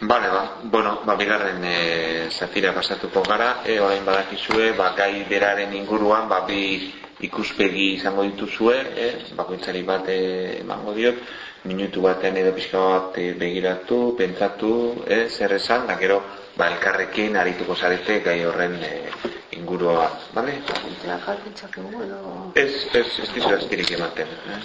Bale, ba, bueno, ba, bigarren e, zafira pasatuko gara, e, orain badakizue, ba, gai beraren inguruan, ba, bi ikuspegi izango dituzue, e, bakoitzari bat emango diot, minutu batean edo pixka bat e, begiratu, pentsatu, e, zer esan, da gero, ba, elkarrekin arituko zarete gai horren e, ingurua, bale? Ez, ez, ez dizu ez ematen. Eh?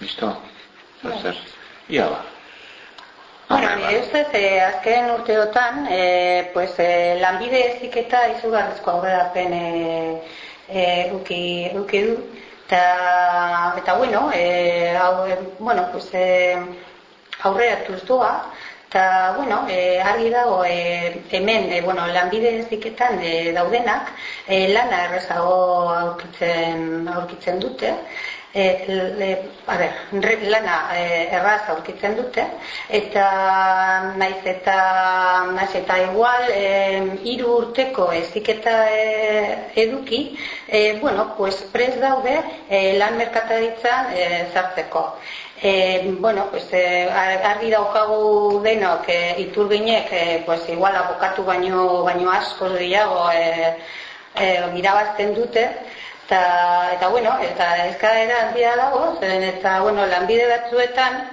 Listo? Zer? Ia ba. Bueno, nire ustez, eh, azken urteotan, eh, pues, eh, lanbide eziketa izugarrizko aurrerapen eh, eh, uki, uki du. Ta, eta, bueno, eh, hau, eh, bueno, pues, eh, aurreratuz doa, eta, bueno, eh, argi dago, eh, hemen, eh, bueno, lanbide eziketan eh, daudenak, eh, lana errezago aurkitzen, aurkitzen dute, e, le, a ber, lana e, erraz aurkitzen dute eta naiz eta naiz eta igual e, iru urteko eziketa e, eduki e, bueno, pues pres daude e, lan merkataritzan e, zartzeko E, bueno, pues, e, argi daukagu denok e, iturginek e, pues, igual abokatu baino, baino asko gehiago e, e, mirabazten dute eta, eta bueno, eta eskaera handia dago, zen eta bueno, lanbide batzuetan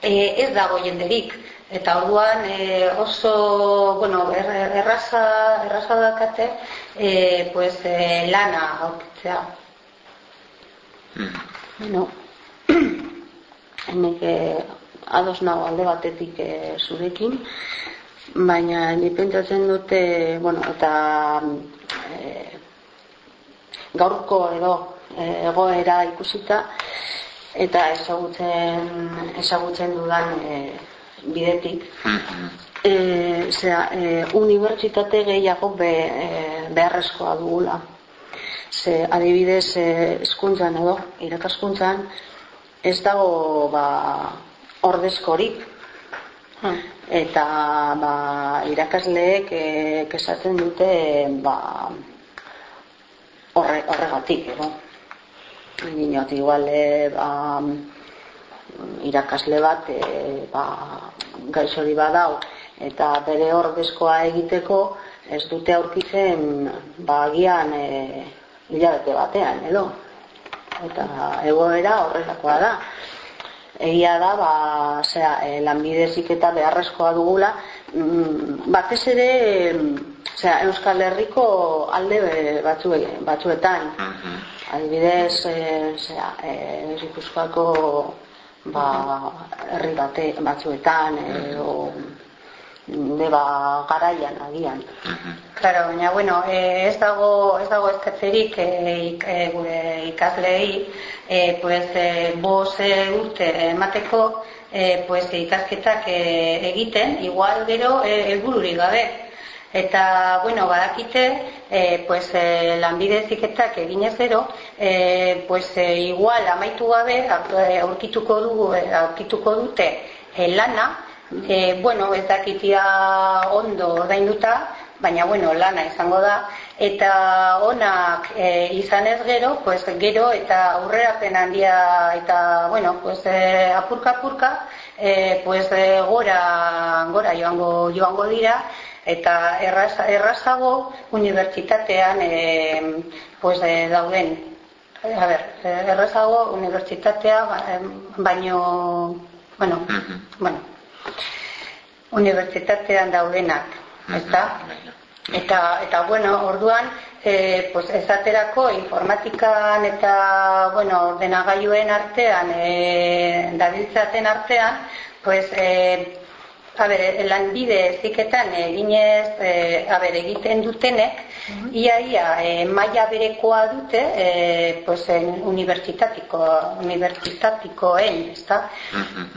e, ez dago jenderik. Eta orduan e, oso, bueno, er, erraza, erraza dakate, e, pues, e, lana aurkitzea. Mm. Bueno, enek ados nago alde batetik e, zurekin, baina ni pentsatzen dute, bueno, eta e, gaurko edo eh, egoera ikusita eta ezagutzen ezagutzen dudan e, bidetik. E, zera, e, unibertsitate gehiago be, e, beharrezkoa dugula. Ze adibidez e, eskuntzan edo irakaskuntzan ez dago ba, ordezkorik. Hmm. eta ba, irakasleek e, kesatzen dute ba, horregatik, edo. Ginot, igual, e, ba, irakasle bat, e, ba, gaixori badau, eta bere ordezkoa egiteko, ez dute aurkitzen, ba, agian, e, hilabete batean, edo. Eta egoera horrelakoa da. Egia da, ba, zera, e, lanbidez eta beharrezkoa dugula, mm, batez ere, Osea, Euskal Herriko alde eh, batzu, batzuetan. Uh -huh. Adibidez, eh, osea, eh, Gipuzkoako ba, herri bate batzuetan edo deba garaian agian. Claro, baina bueno, eh, ez dago ez dago eskatzerik eh, eh, gure ikaslei, eh, pues eh, bos eh, urte emateko eh, pues ikasketak eh, egiten, igual gero helbururik eh, gabe eta bueno, badakite e, pues, e, lanbide ziketak eginez gero e, pues, e, igual amaitu gabe aurkituko dugu aurkituko dute e, lana. E, bueno, ez dakitia ondo ordainduta baina bueno, lana izango da. Eta onak e, izan ez gero pues, gero eta aurrerapen handia eta bueno, pues, e, apurka apurka e, pues, e, gora, gora joango, joango dira eta erraz, errazago unibertsitatean e, pues, e, dauden e, a ber, errazago unibertsitatea ba, baino bueno, uh -huh. bueno unibertsitatean daudenak ezta? Eta, eta bueno, orduan, e, pues, ezaterako informatikan eta bueno, ordenagailuen artean, e, dabiltzaten artean, pues, e, a ber, lanbide ziketan eginez, e, egiten dutenek, ia ia e, maila berekoa dute e, pues, en unibertsitatiko unibertsitatikoen ezta?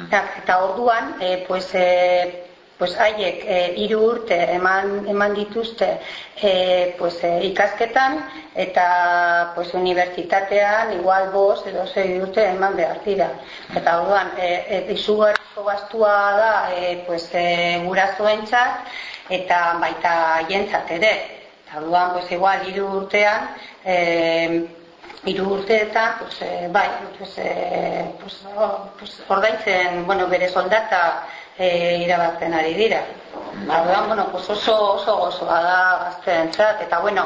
Eta, eta orduan e, pues, e, pues haiek e, urte eman, eman dituzte e, pues, e, ikasketan eta pues, unibertsitatean igual bos edo zei urte eman behar dira. Eta orduan e, e, izugarrizko gastua da e, pues, e, gurasoentzat eta baita jentzat ere Orduan, pues igual hiru urtean, eh hiru urteetan, pues eh, bai, pues eh pues, oh, pues ordaintzen, bueno, bere soldata eh irabazten ari dira. Orduan, bueno, pues oso oso gozoa da gazteentzat eta bueno,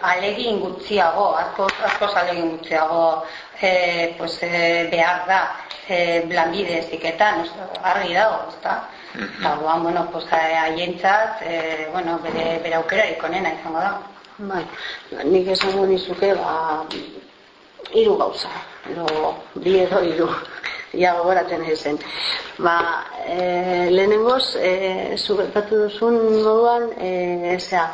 alegin gutxiago, asko asko alegin gutxiago eh pues eh, behar da eh lanbide eziketan, argi dago, ezta? Eta orduan, bueno, pues, haientzat, e, bueno, bere, bere aukera ikonena izango da. Bai, nik esango nizuke, ba, hiru gauza, edo, bi edo hiru, ia gogoratzen ezen. Ba, e, lehenengoz, e, zubertatu duzun moduan, e, ezea,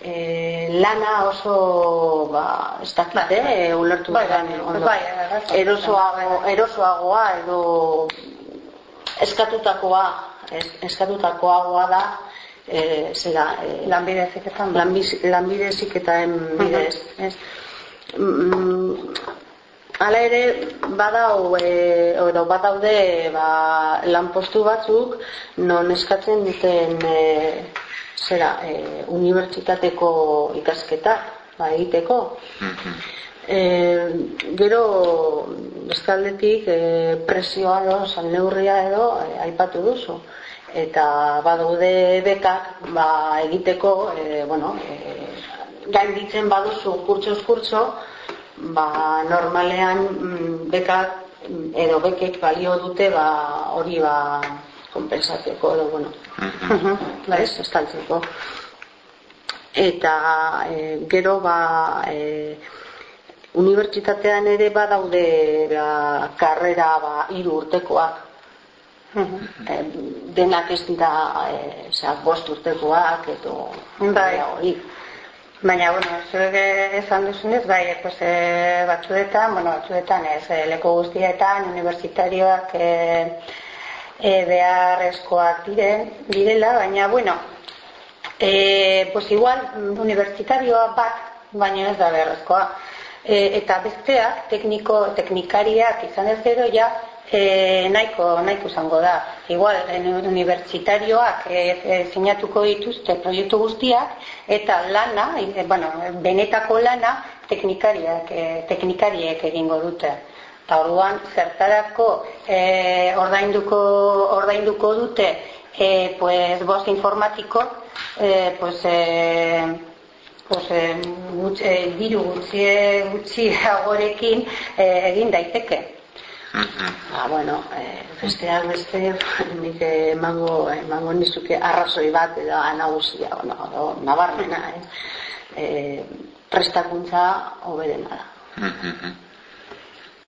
e, lana oso, ba, ez dakit, eh, ulertu Bai, bai, bai, ondo. bai, bai, erosoago, erosoagoa edo eskatutakoa es- eskatutakoagoa da e, zera e, Lanbide eziketan. lanbiz- lanbide heziketaren bidez ez Mm, Hala ere, badau, e, edo badaude ba, lanpostu batzuk non eskatzen duten e, zera, e, unibertsitateko ikasketa ba, egiteko. E, gero bestaldetik e, presioa edo salneurria edo e, aipatu duzu. Eta badaude bekak ba, egiteko e, bueno, e, gainditzen baduzu kurtsoz kurtso ba, normalean mm, bekak mm, edo bekek balio dute ba, hori ba, konpensatzeko edo bueno. Ba, ez, estaltzeko. Eta e, gero ba e, unibertsitatean ere badaude ba, karrera ba, hiru urtekoak e, denak ez dira e, osea, bost urtekoak edo Bai. hori Baina, bueno, zuek esan duzunez, bai, pues, e, batzuetan, bueno, batzuetan ez, e, leku guztietan, universitarioak e, e, beharrezkoak diren, direla, baina, bueno, e, pues igual, universitarioa bat, baina ez da beharrezkoa. E, eta besteak, tekniko, teknikariak izan ez gero, ja, e, nahiko, nahiko izango da. Igual, unibertsitarioak e, e, sinatuko dituzte proiektu guztiak, eta lana, e, bueno, benetako lana, teknikariak, e, teknikariek egingo dute. Eta orduan, zertarako e, ordainduko, ordainduko dute, e, pues, bost informatiko, e, pues, e, pues, eh, gutx, eh, diru gutxi gutxiagorekin eh, egin daiteke. Ah, bueno, eh, besteak beste, nik emango, emango nizuke arrazoi bat edo nagusia, bueno, edo nabarmena, eh? eh prestakuntza hoberena da.